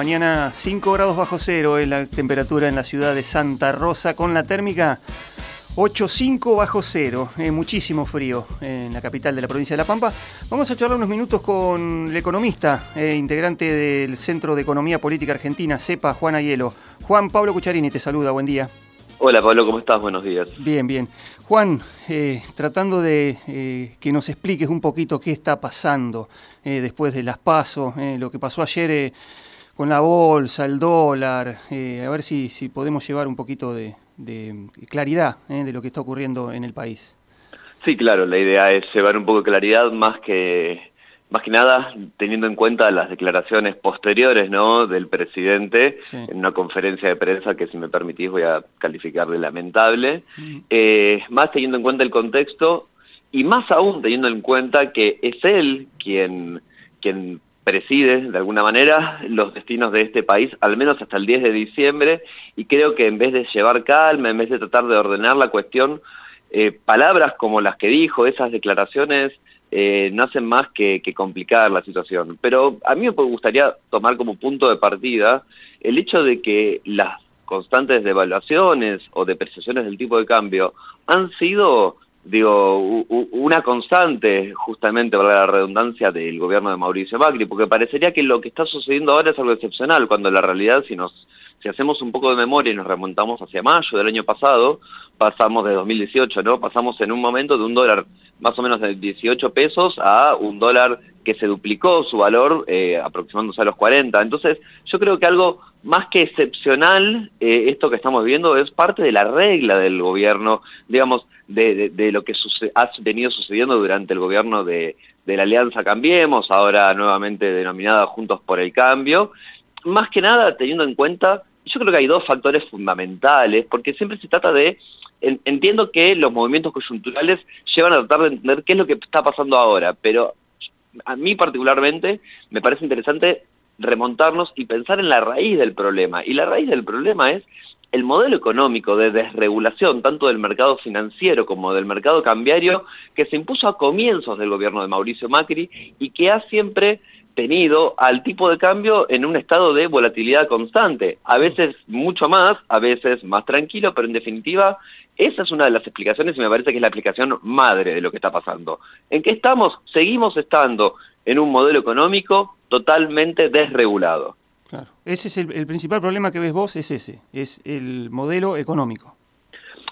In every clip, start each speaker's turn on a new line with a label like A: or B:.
A: Mañana 5 grados bajo cero es la temperatura en la ciudad de Santa Rosa con la térmica 8,5 bajo cero, eh, muchísimo frío en la capital de la provincia de La Pampa. Vamos a charlar unos minutos con el economista, eh, integrante del Centro de Economía Política Argentina, CEPA, Juan Ayelo. Juan Pablo Cucharini te saluda, buen día.
B: Hola Pablo, ¿cómo estás? Buenos días.
A: Bien, bien. Juan, eh, tratando de que nos expliques un poquito qué está pasando después de las pasos, lo que pasó ayer con la bolsa, el dólar, eh, a ver si, si podemos llevar un poquito de, claridad eh, de lo que está ocurriendo en el país.
B: Sí, claro, la idea es llevar un poco de claridad más que, más que nada teniendo en cuenta las declaraciones posteriores ¿no? del presidente en una conferencia de prensa que si me permitís voy a calificar de lamentable, eh, más teniendo en cuenta el contexto y más aún teniendo en cuenta que es él quien, quien preside de alguna manera los destinos de este país, al menos hasta el 10 de diciembre, y creo que en vez de llevar calma, en vez de tratar de ordenar la cuestión, eh, palabras como las que dijo, esas declaraciones, eh, no hacen más que, complicar la situación. Pero a mí me gustaría tomar como punto de partida el hecho de que las constantes devaluaciones o depreciaciones del tipo de cambio han sido digo, una constante, justamente, para la redundancia, del gobierno de Mauricio Macri, porque parecería que lo que está sucediendo ahora es algo excepcional, cuando la realidad, si nos si hacemos un poco de memoria y nos remontamos hacia mayo del año pasado, pasamos de 2018, ¿no? Pasamos en un momento de un dólar más o menos de 18 pesos a un dólar que se duplicó su valor eh, aproximándose a los 40. Entonces, yo creo que algo más que excepcional, eh, esto que estamos viendo, es parte de la regla del gobierno, digamos, de, lo que ha venido sucediendo durante el gobierno de, de la Alianza Cambiemos, ahora nuevamente denominada Juntos por el Cambio, más que nada teniendo en cuenta, yo creo que hay dos factores fundamentales, porque siempre se trata de, entiendo que los movimientos coyunturales llevan a tratar de entender qué es lo que está pasando ahora, pero a mí particularmente me parece interesante remontarnos y pensar en la raíz del problema. Y la raíz del problema es el modelo económico de desregulación, tanto del mercado financiero como del mercado cambiario, que se impuso a comienzos del gobierno de Mauricio Macri y que ha siempre tenido al tipo de cambio en un estado de volatilidad constante, a veces mucho más, a veces más tranquilo, pero en definitiva esa es una de las explicaciones y me parece que es la explicación madre de lo que está pasando. ¿En qué estamos? Seguimos estando en un modelo económico totalmente desregulado.
A: Claro, ese es el, el principal problema que ves vos, es ese, es el modelo económico.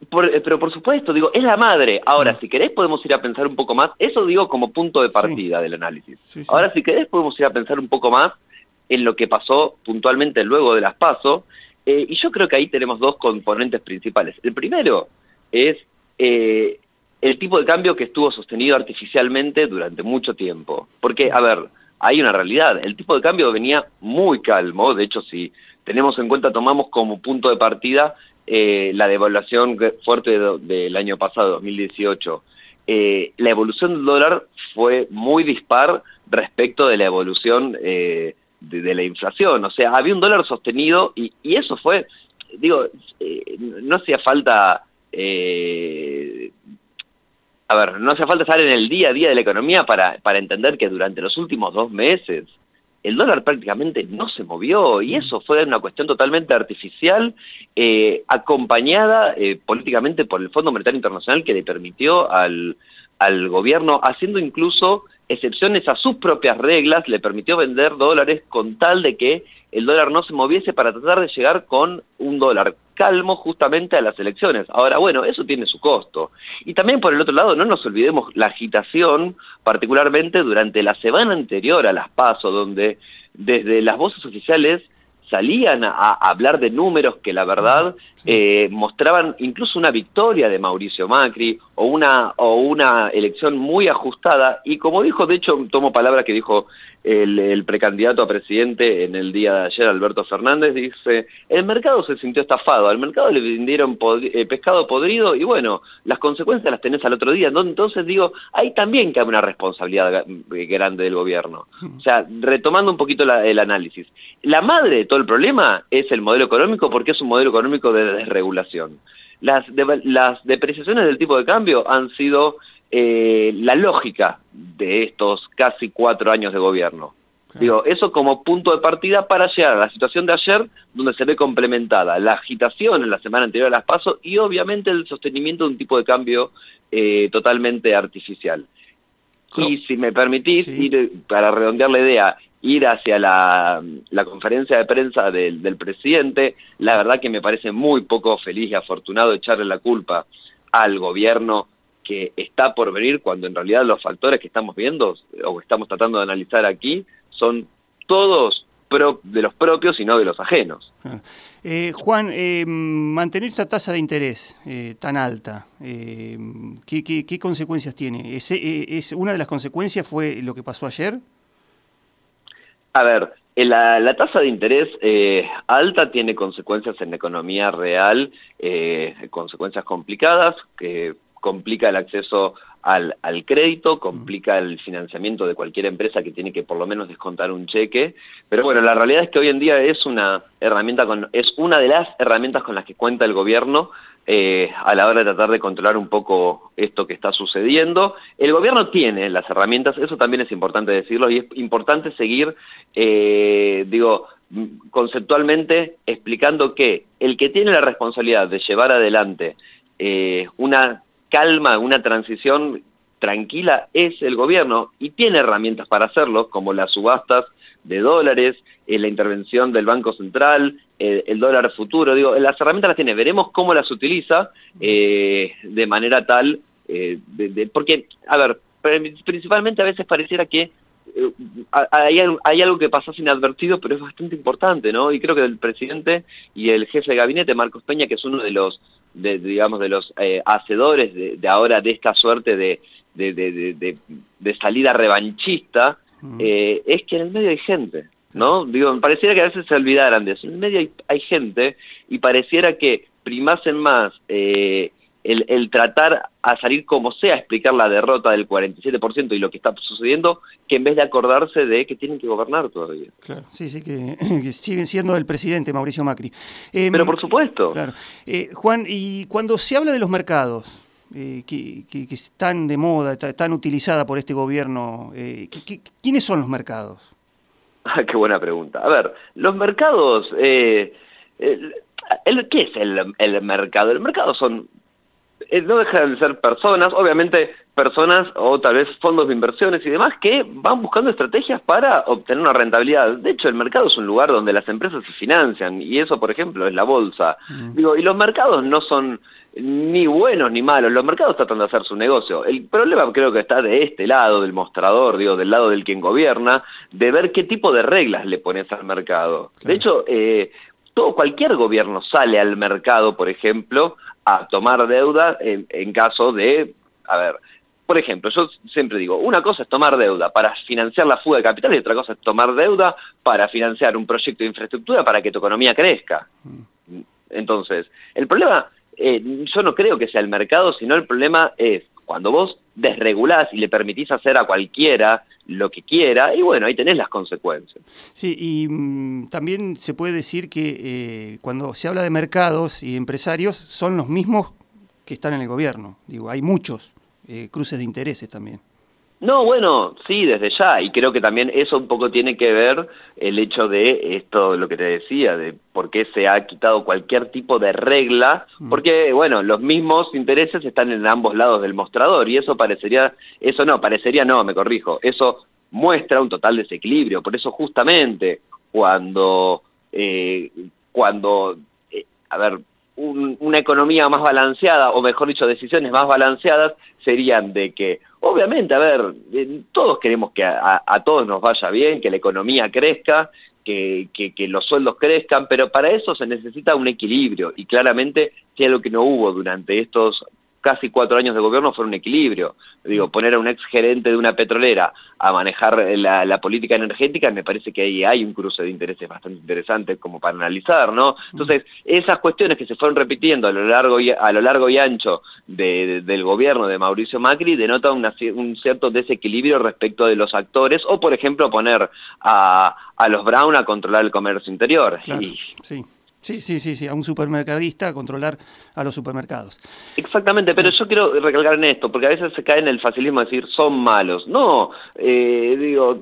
B: Eh, pero por supuesto, digo, es la madre. Ahora, mm. si querés podemos ir a pensar un poco más, eso digo como punto de partida del análisis. Ahora, si querés podemos ir a pensar un poco más en lo que pasó puntualmente luego de las PASO, eh, y yo creo que ahí tenemos dos componentes principales. El primero es eh, el tipo de cambio que estuvo sostenido artificialmente durante mucho tiempo. Porque, a ver, hay una realidad, el tipo de cambio venía muy calmo, de hecho si tenemos en cuenta, tomamos como punto de partida eh, la devaluación fuerte del año pasado, 2018, eh, la evolución del dólar fue muy dispar respecto de la evolución de, la inflación. O sea, había un dólar sostenido y, eso fue, digo, no hacía falta... a ver, no hacía falta estar en el día a día de la economía para, para entender que durante los últimos dos meses el dólar prácticamente no se movió y eso fue una cuestión totalmente artificial, eh, acompañada eh, políticamente por el Fondo Monetario Internacional que le permitió al, al gobierno, haciendo incluso excepciones a sus propias reglas, le permitió vender dólares con tal de que el dólar no se moviese para tratar de llegar con un dólar calmo justamente a las elecciones. Ahora, bueno, eso tiene su costo. Y también por el otro lado, no nos olvidemos la agitación, particularmente durante la semana anterior a las PASO, donde desde las voces oficiales salían a, hablar de números que la verdad eh, mostraban incluso una victoria de Mauricio Macri o una, o una elección muy ajustada. Y como dijo, de hecho tomo palabras que dijo el, precandidato a presidente en el día de ayer, Alberto Fernández, dice, el mercado se sintió estafado, al mercado le vendieron eh, pescado podrido y bueno, las consecuencias las tenés al otro día. Entonces digo, hay también que hay una responsabilidad grande del gobierno. O sea, retomando un poquito el análisis, la madre de todo el problema es el modelo económico porque es un modelo económico de desregulación. Las, las depreciaciones del tipo de cambio han sido eh, la lógica de estos casi cuatro años de gobierno. Digo, eso como punto de partida para llegar a la situación de ayer, donde se ve complementada la agitación en la semana anterior a las pasos y obviamente el sostenimiento de un tipo de cambio eh, totalmente artificial. Y si me permitís, ir, para redondear la idea, ir hacia la, conferencia de prensa del, del, presidente, la verdad que me parece muy poco feliz y afortunado echarle la culpa al gobierno que está por venir cuando en realidad los factores que estamos viendo o estamos tratando de analizar aquí son todos de los propios y no de los ajenos.
A: Ah. Eh, Juan, eh, mantener esta tasa de interés eh, tan alta, ¿qué, consecuencias tiene? ¿Es, ¿Es, una de las consecuencias fue lo que pasó ayer?
B: A ver, la, la tasa de interés alta tiene consecuencias en la economía real, consecuencias complicadas, que complica el acceso al, crédito, complica el financiamiento de cualquier empresa que tiene que por lo menos descontar un cheque. Pero bueno, la realidad es que hoy en día es una herramienta con, es una de las herramientas con las que cuenta el gobierno eh, a la hora de tratar de controlar un poco esto que está sucediendo. El gobierno tiene las herramientas, eso también es importante decirlo, y es importante seguir, eh, digo, conceptualmente explicando que el que tiene la responsabilidad de llevar adelante eh, una calma, una transición tranquila es el gobierno y tiene herramientas para hacerlo, como las subastas de dólares, eh, la intervención del Banco Central, eh, el dólar futuro, digo, las herramientas las tiene, veremos cómo las utiliza eh, de manera tal, porque, a ver, principalmente a veces pareciera que hay, algo que pasa inadvertido, pero es bastante importante, ¿no? Y creo que el presidente y el jefe de gabinete, Marcos Peña, que es uno de los de, digamos, de los eh, hacedores de, ahora de esta suerte de, de salida revanchista, eh, es que en el medio hay gente, ¿no? Digo, pareciera que a veces se olvidaran de eso. En el medio hay, gente y pareciera que primasen más eh, el, tratar a salir como sea a explicar la derrota del 47% y lo que está sucediendo, que en vez de acordarse de que tienen que gobernar todavía.
A: Claro, sí, sí, que, siguen siendo el presidente Mauricio Macri.
B: Em, Pero por supuesto.
A: Claro. Eh, Juan, y cuando se habla de los mercados, eh, que, están de moda, están utilizadas por este gobierno, eh, ¿quiénes son los mercados?
B: Ah, qué buena pregunta. A ver, los mercados... ¿Qué es el, el mercado? El mercado son no dejan de ser personas, obviamente personas o tal vez fondos de inversiones y demás que van buscando estrategias para obtener una rentabilidad. De hecho, el mercado es un lugar donde las empresas se financian y eso, por ejemplo, es la bolsa. Mm. Digo, y los mercados no son ni buenos ni malos, los mercados tratan de hacer su negocio. El problema creo que está de este lado del mostrador, digo, del lado del quien gobierna, de ver qué tipo de reglas le pones al mercado. De hecho, eh, todo, cualquier gobierno sale al mercado, por ejemplo, a tomar deuda en, caso de, a ver, por ejemplo, yo siempre digo, una cosa es tomar deuda para financiar la fuga de capital y otra cosa es tomar deuda para financiar un proyecto de infraestructura para que tu economía crezca. Entonces, el problema, eh, yo no creo que sea el mercado, sino el problema es cuando vos desregulás y le permitís hacer a cualquiera lo que quiera, y bueno, ahí tenés las consecuencias.
A: Sí, y mm, también se puede decir que eh, cuando se habla de mercados y empresarios, son los mismos que están en el gobierno. Digo, hay muchos eh, cruces de intereses también.
B: No, bueno, sí, desde ya, y creo que también eso un poco tiene que ver el hecho de esto, lo que te decía, de por qué se ha quitado cualquier tipo de regla, mm. porque, bueno, los mismos intereses están en ambos lados del mostrador, y eso parecería, eso no, parecería no, me corrijo, eso muestra un total desequilibrio, por eso justamente cuando, eh, cuando, eh, a ver, una economía más balanceada, o mejor dicho, decisiones más balanceadas, serían de que, obviamente, a ver, eh, todos queremos que a, todos nos vaya bien, que la economía crezca, que, que, los sueldos crezcan, pero para eso se necesita un equilibrio, y claramente si lo que no hubo durante estos casi cuatro años de gobierno fue un equilibrio. Digo, mm. poner a un ex gerente de una petrolera a manejar la, política energética, me parece que ahí hay un cruce de intereses bastante interesante como para analizar, ¿no? Mm. Entonces, esas cuestiones que se fueron repitiendo a lo largo y, a lo largo y ancho del gobierno de Mauricio Macri denotan un cierto desequilibrio respecto de los actores, o por ejemplo poner a, los Brown a controlar el comercio interior.
A: sí. Sí, sí, sí, sí, a un supermercadista a controlar a los supermercados.
B: Exactamente, pero yo quiero recalcar en esto, porque a veces se cae en el facilismo de decir son malos. No, eh, digo,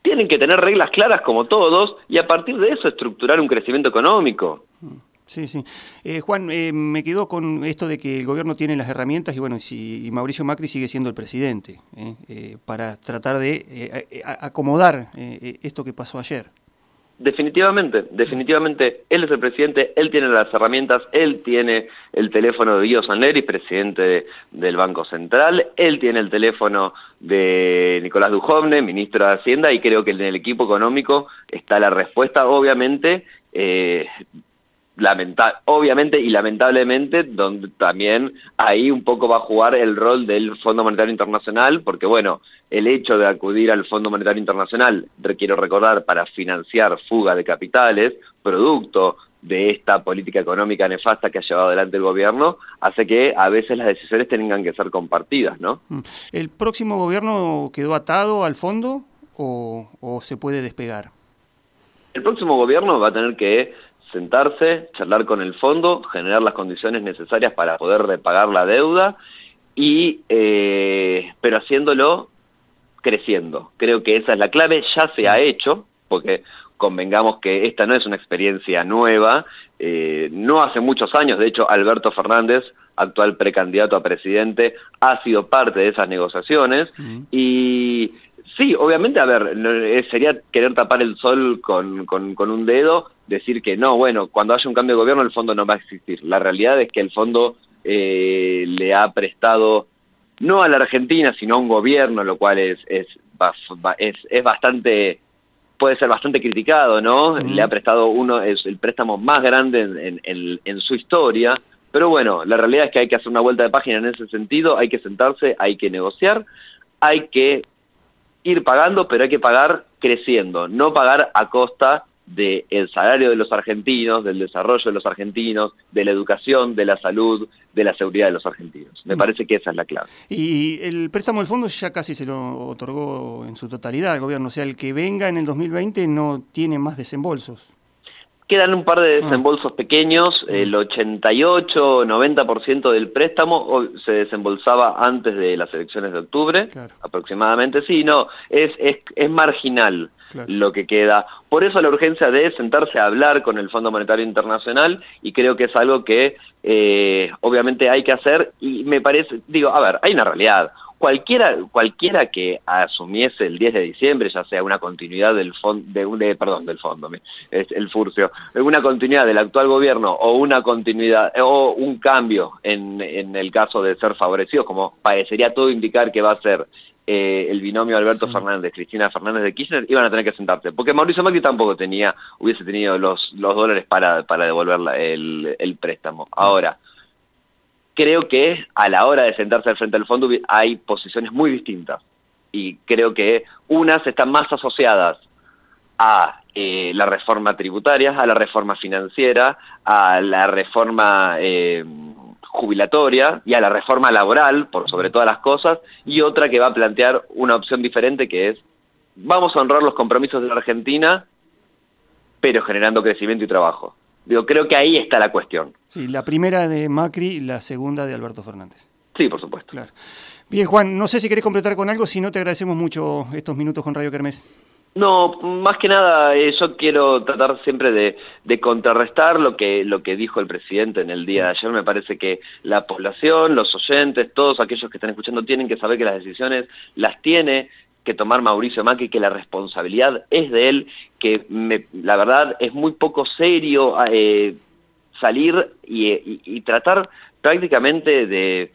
B: tienen que tener reglas claras como todos y a partir de eso estructurar un crecimiento económico.
A: Sí, sí. Eh, Juan, eh, me quedó con esto de que el gobierno tiene las herramientas y bueno, si Mauricio Macri sigue siendo el presidente eh, para tratar de acomodar esto que pasó ayer.
B: Definitivamente, definitivamente, él es el presidente, él tiene las herramientas, él tiene el teléfono de Guido Sanleri, presidente del Banco Central, él tiene el teléfono de Nicolás Dujovne, ministro de Hacienda, y creo que en el equipo económico está la respuesta, obviamente, eh, obviamente y lamentablemente, donde también ahí un poco va a jugar el rol del Fondo Monetario Internacional, porque bueno, el hecho de acudir al Fondo Monetario Internacional, quiero recordar, para financiar fuga de capitales, producto de esta política económica nefasta que ha llevado adelante el gobierno, hace que a veces las decisiones tengan que ser compartidas, ¿no? Mm.
A: ¿El próximo gobierno quedó atado al fondo o, o se puede despegar?
B: El próximo gobierno va a tener que sentarse, charlar con el fondo, generar las condiciones necesarias para poder repagar la deuda, y, eh, pero haciéndolo creciendo. Creo que esa es la clave, ya se ha hecho, porque convengamos que esta no es una experiencia nueva, eh, no hace muchos años, de hecho Alberto Fernández, actual precandidato a presidente, ha sido parte de esas negociaciones y Sí, obviamente, a ver, eh, sería querer tapar el sol con, un dedo, decir que no, bueno, cuando haya un cambio de gobierno el fondo no va a existir. La realidad es que el fondo eh, le ha prestado, no a la Argentina, sino a un gobierno, lo cual es, es, es, bastante, puede ser bastante criticado, ¿no? Le ha prestado uno, es el préstamo más grande en, en su historia, pero bueno, la realidad es que hay que hacer una vuelta de página en ese sentido, hay que sentarse, hay que negociar, hay que ir pagando, pero hay que pagar creciendo, no pagar a costa del salario de los argentinos, del desarrollo de los argentinos, de la educación, de la salud, de la seguridad de los argentinos. Me mm. parece que esa es la clave.
A: Y el préstamo del fondo ya casi se lo otorgó en su totalidad al gobierno, o sea, el que venga en el 2020 no tiene más desembolsos.
B: Quedan un par de ah. desembolsos pequeños, mm. el 88-90% del préstamo se desembolsaba antes de las elecciones de octubre, aproximadamente, sí, no, es, es, es marginal lo que queda. Por eso la urgencia de sentarse a hablar con el Fondo Monetario Internacional y creo que es algo que eh, obviamente hay que hacer y me parece, digo, a ver, hay una realidad cualquiera, cualquiera que asumiese el 10 de diciembre, ya sea una continuidad del fondo, de, perdón, del fondo, es el furcio, una continuidad del actual gobierno o una continuidad o un cambio en, el caso de ser favorecidos, como parecería todo indicar que va a ser eh, el binomio Alberto Fernández, Cristina Fernández de Kirchner, iban a tener que sentarse. Porque Mauricio Macri tampoco tenía, hubiese tenido los, los dólares para, para devolver el, el préstamo. Ahora, creo que a la hora de sentarse al frente del fondo hay posiciones muy distintas. Y creo que unas están más asociadas a eh, la reforma tributaria, a la reforma financiera, a la reforma eh, jubilatoria y a la reforma laboral, sobre todas las cosas, y otra que va a plantear una opción diferente que es, vamos a honrar los compromisos de la Argentina, pero generando crecimiento y trabajo. Digo, creo que ahí está la cuestión.
A: Sí, la primera de Macri y la segunda de Alberto Fernández.
B: Sí, por supuesto.
A: Claro. Bien, Juan, no sé si querés completar con algo, si no te agradecemos mucho estos minutos con Radio Kermés.
B: No, más que nada eh, yo quiero tratar siempre de, contrarrestar lo que, lo que dijo el presidente en el día de ayer. Me parece que la población, los oyentes, todos aquellos que están escuchando tienen que saber que las decisiones las tiene que tomar Mauricio Macri, que la responsabilidad es de él, que la verdad es muy poco serio eh, salir y, tratar prácticamente de,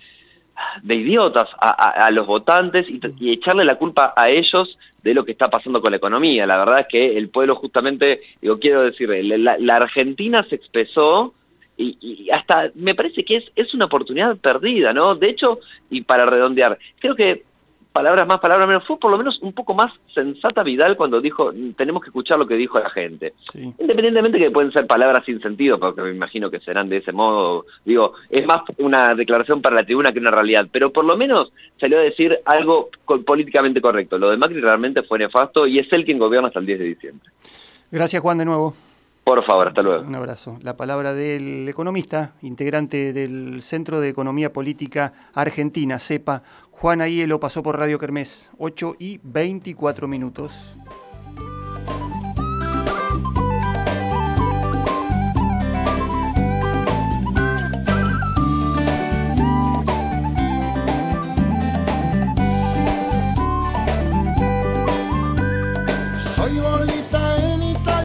B: de idiotas a, los votantes y, echarle la culpa a ellos de lo que está pasando con la economía. La verdad es que el pueblo justamente, digo, quiero decir, la, Argentina se expresó y, hasta me parece que es, es una oportunidad perdida, ¿no? De hecho, y para redondear, creo que palabras más, palabras menos, fue por lo menos un poco más sensata Vidal cuando dijo, tenemos que escuchar lo que dijo la gente. Independientemente que pueden ser palabras sin sentido, porque me imagino que serán de ese modo, digo, es más una declaración para la tribuna que una realidad, pero por lo menos salió a decir algo políticamente correcto. Lo de Macri realmente fue nefasto y es él quien gobierna hasta el 10 de diciembre.
A: Gracias Juan de nuevo.
B: Por favor, hasta luego.
A: Un abrazo. La palabra del economista, integrante del Centro de Economía Política Argentina, CEPA, Juan lo pasó por Radio Kermés, 8 y 24 minutos.